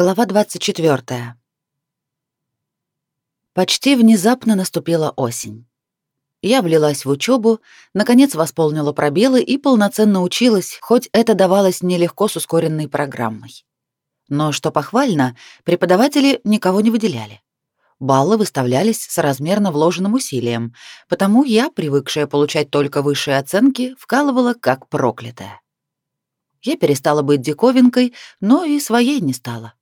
Глава 24. Почти внезапно наступила осень. Я влилась в учебу, наконец восполнила пробелы и полноценно училась, хоть это давалось нелегко с ускоренной программой. Но, что похвально, преподаватели никого не выделяли. Баллы выставлялись соразмерно вложенным усилием, потому я, привыкшая получать только высшие оценки, вкалывала как проклятая. Я перестала быть диковинкой, но и своей не стала.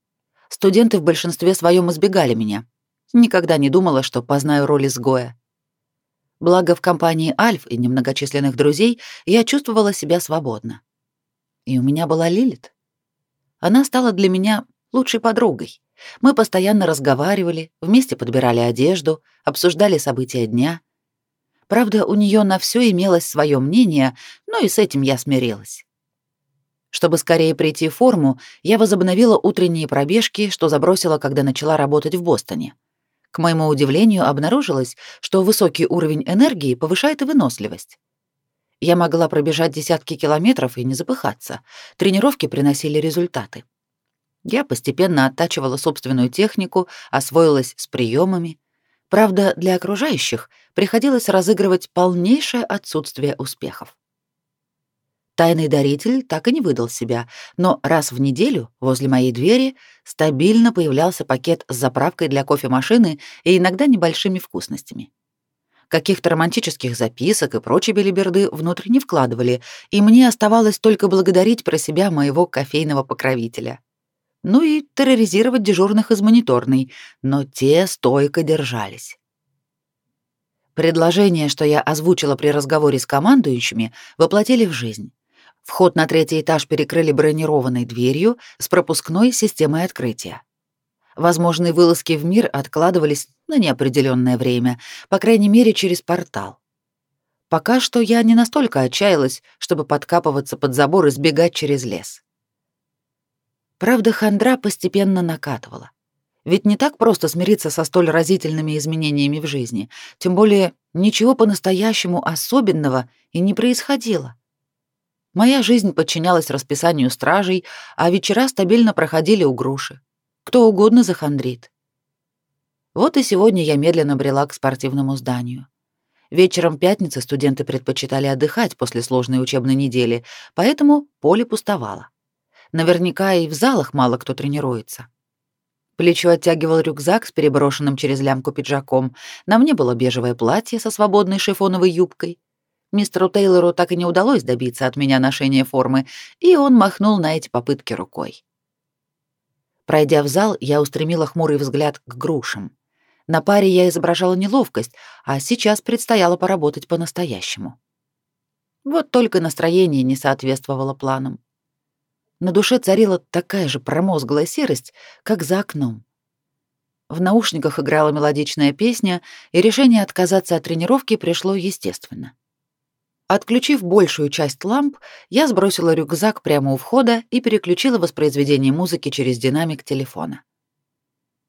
Студенты в большинстве своем избегали меня. Никогда не думала, что познаю роль изгоя. Благо в компании Альф и немногочисленных друзей я чувствовала себя свободно. И у меня была Лилит. Она стала для меня лучшей подругой. Мы постоянно разговаривали, вместе подбирали одежду, обсуждали события дня. Правда, у нее на все имелось свое мнение, но и с этим я смирилась. Чтобы скорее прийти в форму, я возобновила утренние пробежки, что забросила, когда начала работать в Бостоне. К моему удивлению, обнаружилось, что высокий уровень энергии повышает выносливость. Я могла пробежать десятки километров и не запыхаться. Тренировки приносили результаты. Я постепенно оттачивала собственную технику, освоилась с приемами. Правда, для окружающих приходилось разыгрывать полнейшее отсутствие успехов. Тайный даритель так и не выдал себя, но раз в неделю возле моей двери стабильно появлялся пакет с заправкой для кофемашины и иногда небольшими вкусностями. Каких-то романтических записок и прочей белиберды внутрь не вкладывали, и мне оставалось только благодарить про себя моего кофейного покровителя. Ну и терроризировать дежурных из мониторной, но те стойко держались. Предложение, что я озвучила при разговоре с командующими, воплотили в жизнь. Вход на третий этаж перекрыли бронированной дверью с пропускной системой открытия. Возможные вылазки в мир откладывались на неопределенное время, по крайней мере, через портал. Пока что я не настолько отчаялась, чтобы подкапываться под забор и сбегать через лес. Правда, хандра постепенно накатывала. Ведь не так просто смириться со столь разительными изменениями в жизни, тем более ничего по-настоящему особенного и не происходило. Моя жизнь подчинялась расписанию стражей, а вечера стабильно проходили у груши. Кто угодно захандрит. Вот и сегодня я медленно брела к спортивному зданию. Вечером пятницы студенты предпочитали отдыхать после сложной учебной недели, поэтому поле пустовало. Наверняка и в залах мало кто тренируется. Плечо оттягивал рюкзак с переброшенным через лямку пиджаком. На мне было бежевое платье со свободной шифоновой юбкой. Мистеру Тейлору так и не удалось добиться от меня ношения формы, и он махнул на эти попытки рукой. Пройдя в зал, я устремила хмурый взгляд к грушам. На паре я изображала неловкость, а сейчас предстояло поработать по-настоящему. Вот только настроение не соответствовало планам. На душе царила такая же промозглая серость, как за окном. В наушниках играла мелодичная песня, и решение отказаться от тренировки пришло естественно. Отключив большую часть ламп, я сбросила рюкзак прямо у входа и переключила воспроизведение музыки через динамик телефона.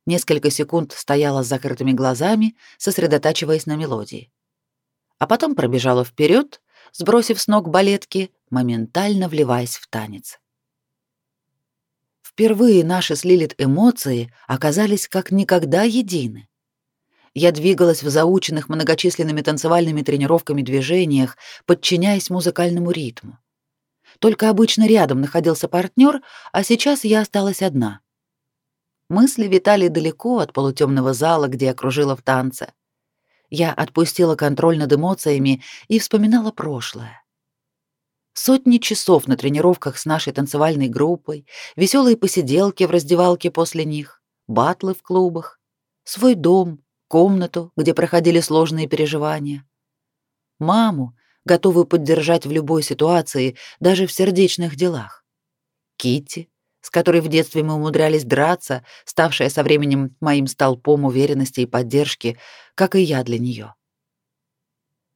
Несколько секунд стояла с закрытыми глазами, сосредотачиваясь на мелодии. А потом пробежала вперед, сбросив с ног балетки, моментально вливаясь в танец. Впервые наши с Лилит эмоции оказались как никогда едины. Я двигалась в заученных многочисленными танцевальными тренировками движениях, подчиняясь музыкальному ритму. Только обычно рядом находился партнер, а сейчас я осталась одна. Мысли витали далеко от полутемного зала, где я кружила в танце. Я отпустила контроль над эмоциями и вспоминала прошлое. Сотни часов на тренировках с нашей танцевальной группой, веселые посиделки в раздевалке после них, батлы в клубах, свой дом, комнату, где проходили сложные переживания, маму, готовую поддержать в любой ситуации, даже в сердечных делах, Китти, с которой в детстве мы умудрялись драться, ставшая со временем моим столпом уверенности и поддержки, как и я для нее.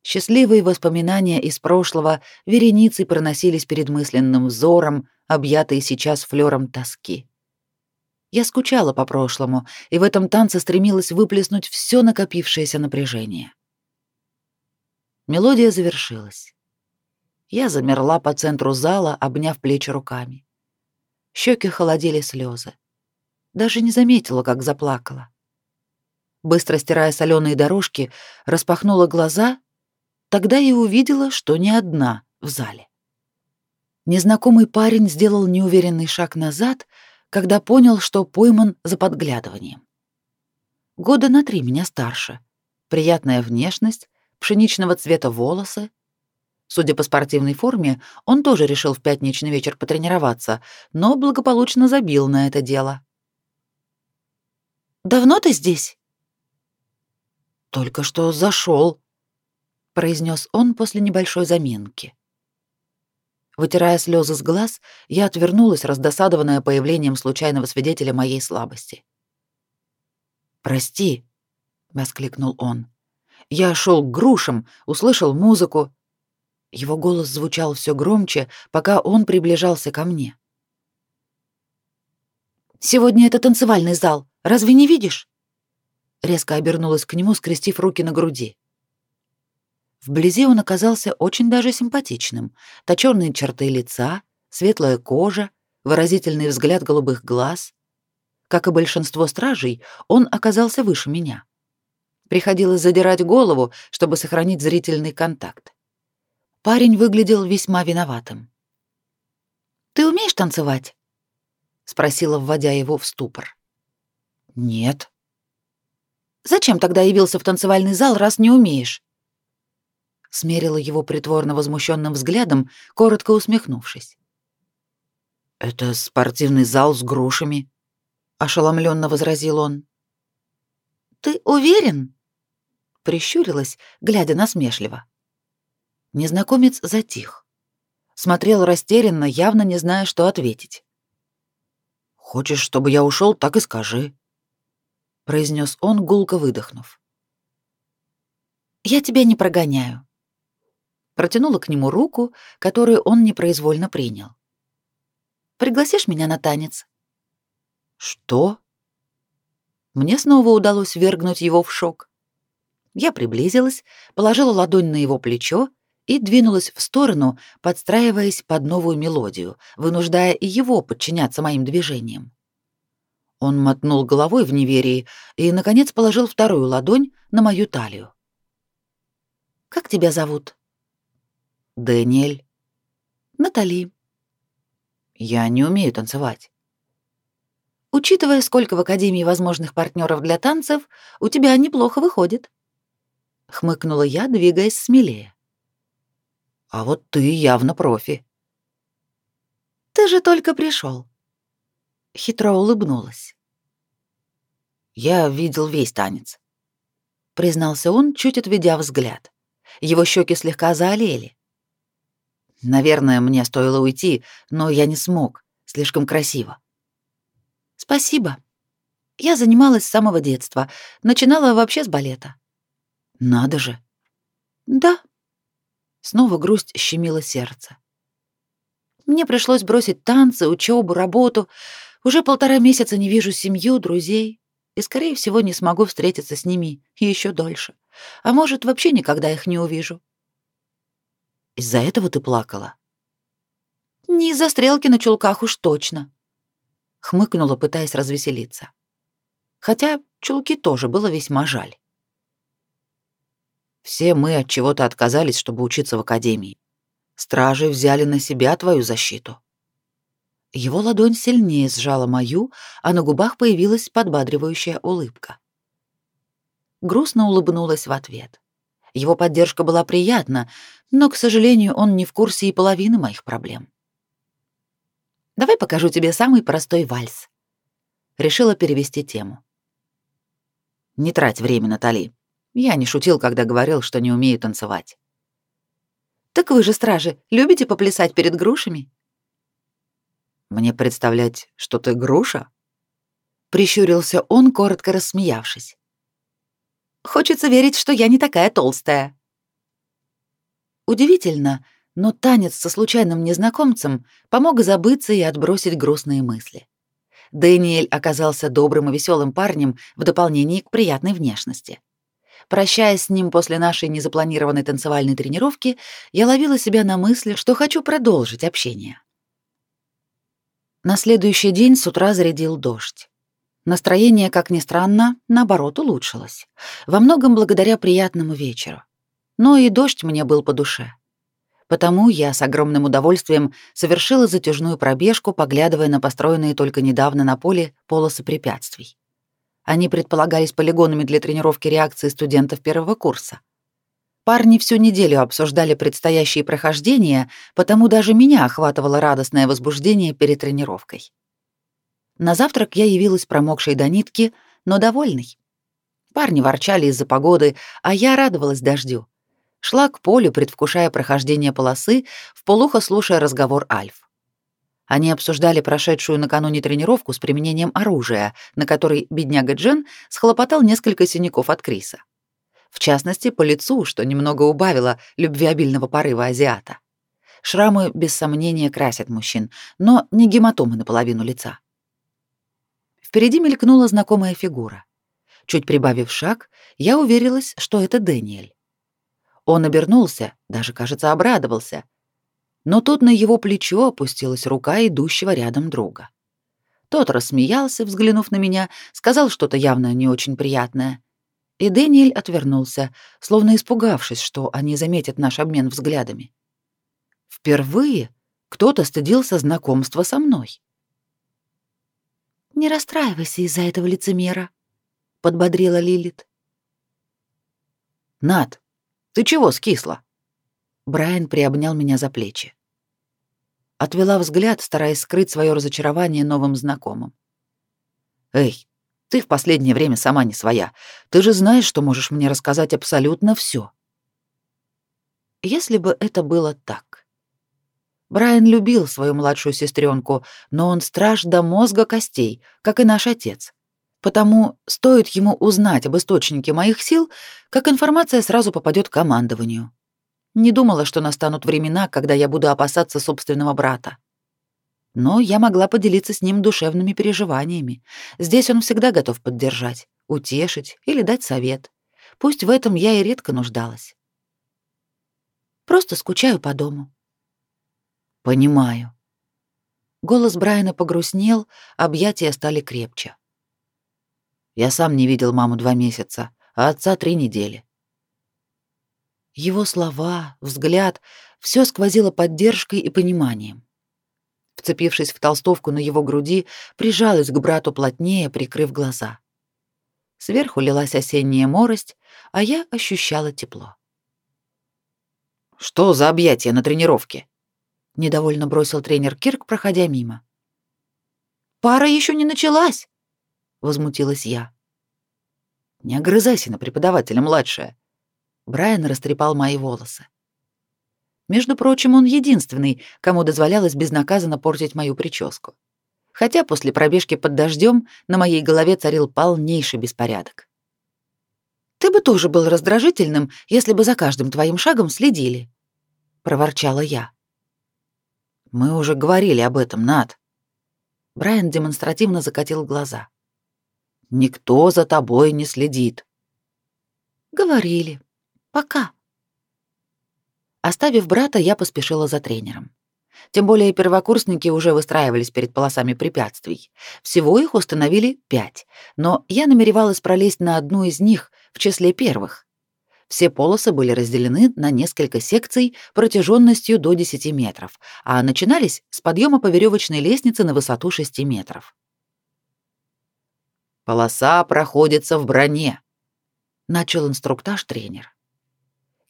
Счастливые воспоминания из прошлого вереницей проносились перед мысленным взором, объятые сейчас флером тоски. Я скучала по прошлому, и в этом танце стремилась выплеснуть все накопившееся напряжение. Мелодия завершилась. Я замерла по центру зала, обняв плечи руками. Щеки холодили слезы. даже не заметила, как заплакала. Быстро стирая соленые дорожки, распахнула глаза, тогда и увидела, что не одна в зале. Незнакомый парень сделал неуверенный шаг назад, когда понял, что пойман за подглядыванием. Года на три меня старше. Приятная внешность, пшеничного цвета волосы. Судя по спортивной форме, он тоже решил в пятничный вечер потренироваться, но благополучно забил на это дело. «Давно ты здесь?» «Только что зашел, произнес он после небольшой заминки. Вытирая слезы с глаз, я отвернулась, раздосадованная появлением случайного свидетеля моей слабости. «Прости», — воскликнул он. «Я шел к грушам, услышал музыку». Его голос звучал все громче, пока он приближался ко мне. «Сегодня это танцевальный зал, разве не видишь?» Резко обернулась к нему, скрестив руки на груди. Вблизи он оказался очень даже симпатичным. Точёные черты лица, светлая кожа, выразительный взгляд голубых глаз. Как и большинство стражей, он оказался выше меня. Приходилось задирать голову, чтобы сохранить зрительный контакт. Парень выглядел весьма виноватым. «Ты умеешь танцевать?» — спросила, вводя его в ступор. «Нет». «Зачем тогда явился в танцевальный зал, раз не умеешь?» Смерила его притворно возмущенным взглядом, коротко усмехнувшись. Это спортивный зал с грушами, ошеломленно возразил он. Ты уверен? прищурилась, глядя насмешливо. Незнакомец затих. Смотрел растерянно, явно не зная, что ответить. «Хочешь, чтобы я ушел, так и скажи», — произнес он, гулко выдохнув. «Я тебя не прогоняю протянула к нему руку, которую он непроизвольно принял. «Пригласишь меня на танец?» «Что?» Мне снова удалось вергнуть его в шок. Я приблизилась, положила ладонь на его плечо и двинулась в сторону, подстраиваясь под новую мелодию, вынуждая и его подчиняться моим движениям. Он мотнул головой в неверии и, наконец, положил вторую ладонь на мою талию. «Как тебя зовут?» Дэниэль. Натали. Я не умею танцевать. Учитывая, сколько в академии возможных партнеров для танцев, у тебя неплохо выходит. Хмыкнула я, двигаясь смелее. А вот ты явно профи. Ты же только пришел. Хитро улыбнулась. Я видел весь танец. Признался он, чуть отведя взгляд. Его щеки слегка заолели. Наверное, мне стоило уйти, но я не смог. Слишком красиво. Спасибо. Я занималась с самого детства. Начинала вообще с балета. Надо же. Да. Снова грусть щемила сердце. Мне пришлось бросить танцы, учебу, работу. Уже полтора месяца не вижу семью, друзей. И, скорее всего, не смогу встретиться с ними еще дольше. А может, вообще никогда их не увижу. Из-за этого ты плакала? Не из-за стрелки на чулках уж точно. Хмыкнула, пытаясь развеселиться. Хотя чулки тоже было весьма жаль. Все мы от чего-то отказались, чтобы учиться в академии. Стражи взяли на себя твою защиту. Его ладонь сильнее сжала мою, а на губах появилась подбадривающая улыбка. Грустно улыбнулась в ответ. Его поддержка была приятна, но, к сожалению, он не в курсе и половины моих проблем. Давай покажу тебе самый простой вальс. Решила перевести тему. Не трать время, Натали. Я не шутил, когда говорил, что не умею танцевать. Так вы же, стражи, любите поплясать перед грушами? Мне представлять, что ты груша? Прищурился он, коротко рассмеявшись. Хочется верить, что я не такая толстая. Удивительно, но танец со случайным незнакомцем помог забыться и отбросить грустные мысли. Дэниэль оказался добрым и веселым парнем в дополнение к приятной внешности. Прощаясь с ним после нашей незапланированной танцевальной тренировки, я ловила себя на мысли, что хочу продолжить общение. На следующий день с утра зарядил дождь. Настроение, как ни странно, наоборот улучшилось. Во многом благодаря приятному вечеру. Но и дождь мне был по душе. Потому я с огромным удовольствием совершила затяжную пробежку, поглядывая на построенные только недавно на поле полосы препятствий. Они предполагались полигонами для тренировки реакции студентов первого курса. Парни всю неделю обсуждали предстоящие прохождения, потому даже меня охватывало радостное возбуждение перед тренировкой. На завтрак я явилась промокшей до нитки, но довольной. Парни ворчали из-за погоды, а я радовалась дождю. Шла к полю, предвкушая прохождение полосы, вполуха слушая разговор Альф. Они обсуждали прошедшую накануне тренировку с применением оружия, на которой бедняга Джен схлопотал несколько синяков от Криса. В частности, по лицу, что немного убавило любвеобильного порыва азиата. Шрамы, без сомнения, красят мужчин, но не гематомы наполовину лица. Впереди мелькнула знакомая фигура. Чуть прибавив шаг, я уверилась, что это Дэниэль. Он обернулся, даже, кажется, обрадовался. Но тут на его плечо опустилась рука идущего рядом друга. Тот рассмеялся, взглянув на меня, сказал что-то явно не очень приятное. И Дэниэль отвернулся, словно испугавшись, что они заметят наш обмен взглядами. Впервые кто-то стыдился знакомства со мной. «Не расстраивайся из-за этого лицемера», — подбодрила Лилит. «Над, ты чего скисла? Брайан приобнял меня за плечи. Отвела взгляд, стараясь скрыть свое разочарование новым знакомым. Эй, ты в последнее время сама не своя. Ты же знаешь, что можешь мне рассказать абсолютно все. Если бы это было так. Брайан любил свою младшую сестренку, но он страж до мозга костей, как и наш отец. Потому стоит ему узнать об источнике моих сил, как информация сразу попадет к командованию. Не думала, что настанут времена, когда я буду опасаться собственного брата. Но я могла поделиться с ним душевными переживаниями. Здесь он всегда готов поддержать, утешить или дать совет. Пусть в этом я и редко нуждалась. Просто скучаю по дому. Понимаю. Голос Брайана погрустнел, объятия стали крепче. Я сам не видел маму два месяца, а отца три недели. Его слова, взгляд — все сквозило поддержкой и пониманием. Вцепившись в толстовку на его груди, прижалась к брату плотнее, прикрыв глаза. Сверху лилась осенняя морость, а я ощущала тепло. «Что за объятия на тренировке?» — недовольно бросил тренер Кирк, проходя мимо. «Пара еще не началась!» возмутилась я. Не огрызайся на преподавателя, младшая. Брайан растрепал мои волосы. Между прочим, он единственный, кому дозволялось безнаказанно портить мою прическу. Хотя после пробежки под дождем на моей голове царил полнейший беспорядок. Ты бы тоже был раздражительным, если бы за каждым твоим шагом следили, проворчала я. Мы уже говорили об этом, Над. Брайан демонстративно закатил глаза. Никто за тобой не следит. Говорили. Пока. Оставив брата, я поспешила за тренером. Тем более первокурсники уже выстраивались перед полосами препятствий. Всего их установили пять, но я намеревалась пролезть на одну из них в числе первых. Все полосы были разделены на несколько секций протяженностью до 10 метров, а начинались с подъема по веревочной лестнице на высоту 6 метров. Полоса проходится в броне, начал инструктаж тренер.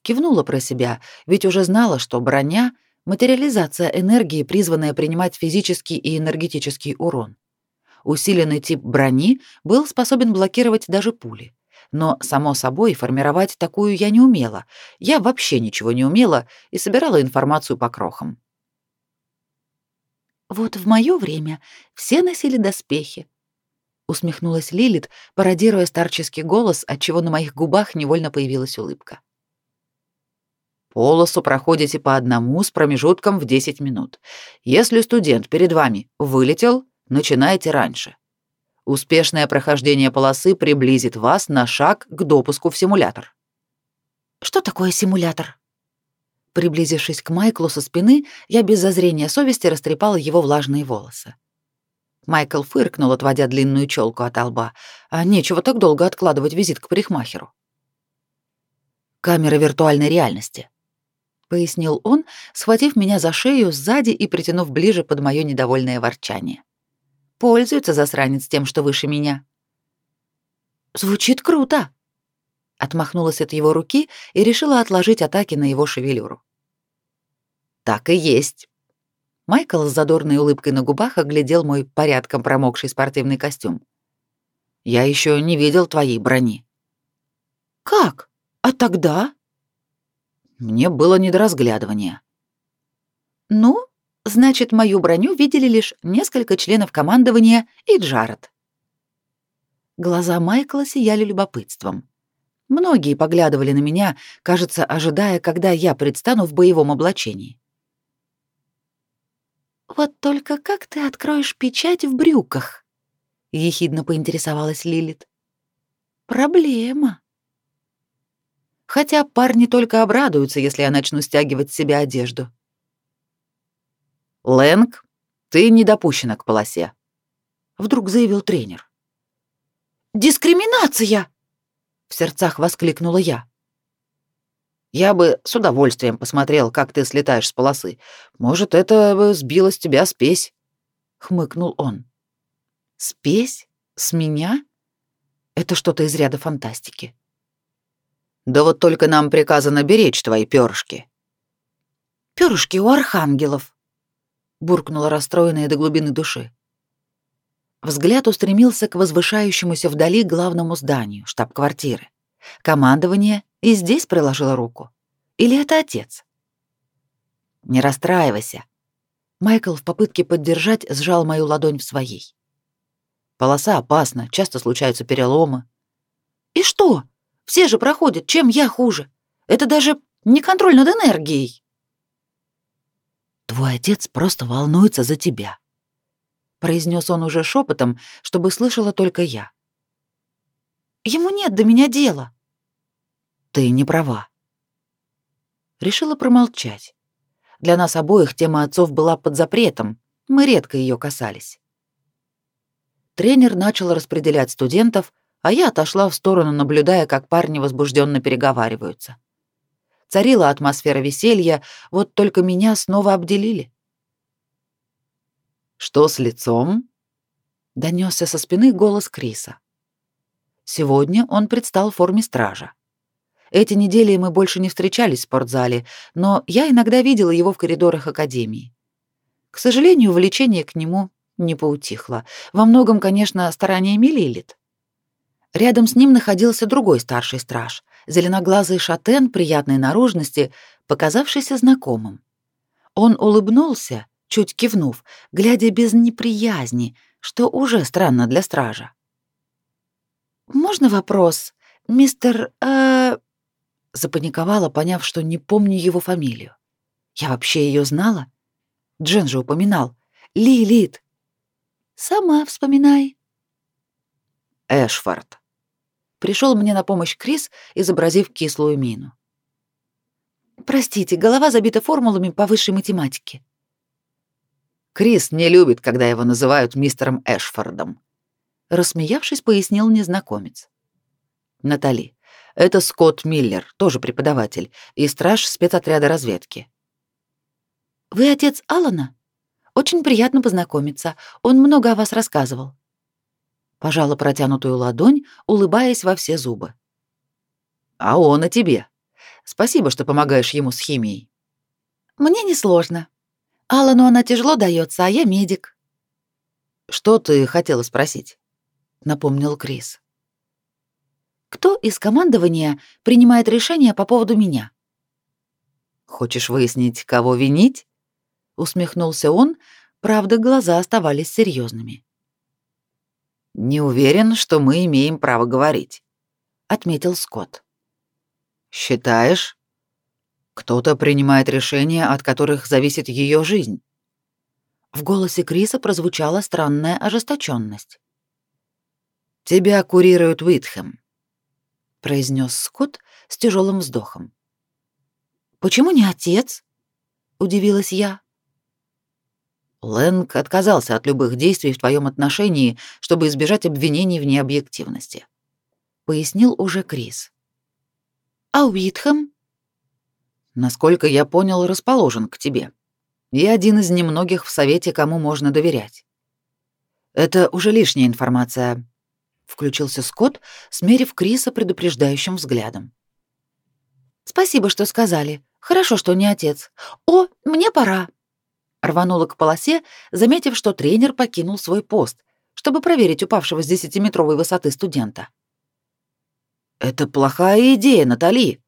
Кивнула про себя, ведь уже знала, что броня материализация энергии, призванная принимать физический и энергетический урон. Усиленный тип брони был способен блокировать даже пули. Но, само собой, формировать такую я не умела. Я вообще ничего не умела и собирала информацию по крохам. Вот в моё время все носили доспехи, усмехнулась Лилит, пародируя старческий голос, отчего на моих губах невольно появилась улыбка. Полосу проходите по одному с промежутком в 10 минут. Если студент перед вами вылетел, начинайте раньше. Успешное прохождение полосы приблизит вас на шаг к допуску в симулятор. Что такое симулятор? Приблизившись к Майклу со спины, я без зазрения совести растрепала его влажные волосы. Майкл фыркнул, отводя длинную челку от лба. А нечего так долго откладывать визит к парикмахеру. Камера виртуальной реальности, пояснил он, схватив меня за шею сзади и притянув ближе под моё недовольное ворчание. Пользуется засранец тем, что выше меня. Звучит круто. Отмахнулась от его руки и решила отложить атаки на его шевелюру. Так и есть. Майкл с задорной улыбкой на губах оглядел мой порядком промокший спортивный костюм. Я еще не видел твоей брони. Как? А тогда? Мне было не до разглядывания. Ну, значит, мою броню видели лишь несколько членов командования и Джаред. Глаза Майкла сияли любопытством. Многие поглядывали на меня, кажется, ожидая, когда я предстану в боевом облачении. «Вот только как ты откроешь печать в брюках?» — ехидно поинтересовалась Лилит. «Проблема». Хотя парни только обрадуются, если я начну стягивать с себя одежду. «Лэнг, ты не допущена к полосе», — вдруг заявил тренер. «Дискриминация!» — в сердцах воскликнула я. Я бы с удовольствием посмотрел, как ты слетаешь с полосы. Может, это бы сбило с тебя спесь, хмыкнул он. Спесь с меня? Это что-то из ряда фантастики. Да вот только нам приказано беречь твои перышки. Перышки у архангелов, буркнула расстроенная до глубины души. Взгляд устремился к возвышающемуся вдали главному зданию, штаб-квартиры. Командование и здесь приложила руку. Или это отец? Не расстраивайся. Майкл в попытке поддержать сжал мою ладонь в своей. Полоса опасна, часто случаются переломы. И что? Все же проходят, чем я хуже? Это даже не контроль над энергией. Твой отец просто волнуется за тебя, произнес он уже шепотом, чтобы слышала только я. Ему нет до меня дела. Ты не права. Решила промолчать. Для нас обоих тема отцов была под запретом, мы редко ее касались. Тренер начал распределять студентов, а я отошла в сторону, наблюдая, как парни возбужденно переговариваются. Царила атмосфера веселья, вот только меня снова обделили. «Что с лицом?» — донесся со спины голос Криса. Сегодня он предстал в форме стража. Эти недели мы больше не встречались в спортзале, но я иногда видела его в коридорах академии. К сожалению, влечение к нему не поутихло. Во многом, конечно, стараниями Лилит. Рядом с ним находился другой старший страж, зеленоглазый шатен приятной наружности, показавшийся знакомым. Он улыбнулся, чуть кивнув, глядя без неприязни, что уже странно для стража. «Можно вопрос, мистер... Э, Запаниковала, поняв, что не помню его фамилию. Я вообще ее знала? Джен же упоминал. Лилит. Сама вспоминай. Эшфорд. Пришел мне на помощь Крис, изобразив кислую мину. Простите, голова забита формулами по высшей математике. Крис не любит, когда его называют мистером Эшфордом. Рассмеявшись, пояснил незнакомец. Натали, это Скотт Миллер, тоже преподаватель, и страж спецотряда разведки. Вы отец Алана? Очень приятно познакомиться. Он много о вас рассказывал. Пожала протянутую ладонь, улыбаясь во все зубы. А он о тебе. Спасибо, что помогаешь ему с химией. Мне несложно. Алану она тяжело дается, а я медик. Что ты хотела спросить? напомнил Крис. Кто из командования принимает решение по поводу меня? Хочешь выяснить, кого винить? усмехнулся он, правда, глаза оставались серьезными. Не уверен, что мы имеем право говорить, отметил Скотт. Считаешь? Кто-то принимает решения, от которых зависит ее жизнь. В голосе Криса прозвучала странная ожесточенность. Тебя курирует Уитхэм произнес Скотт с тяжелым вздохом. Почему не отец? удивилась я. Лэнг отказался от любых действий в твоем отношении, чтобы избежать обвинений в необъективности. Пояснил уже Крис. А Уитхэм? Насколько я понял, расположен к тебе. И один из немногих в совете, кому можно доверять. Это уже лишняя информация. Включился Скотт, смерив Криса предупреждающим взглядом. Спасибо, что сказали. Хорошо, что не отец. О, мне пора рванула к полосе, заметив, что тренер покинул свой пост, чтобы проверить упавшего с десятиметровой высоты студента. «Это плохая идея, Натали!»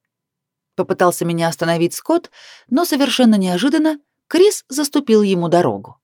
Попытался меня остановить Скотт, но совершенно неожиданно Крис заступил ему дорогу.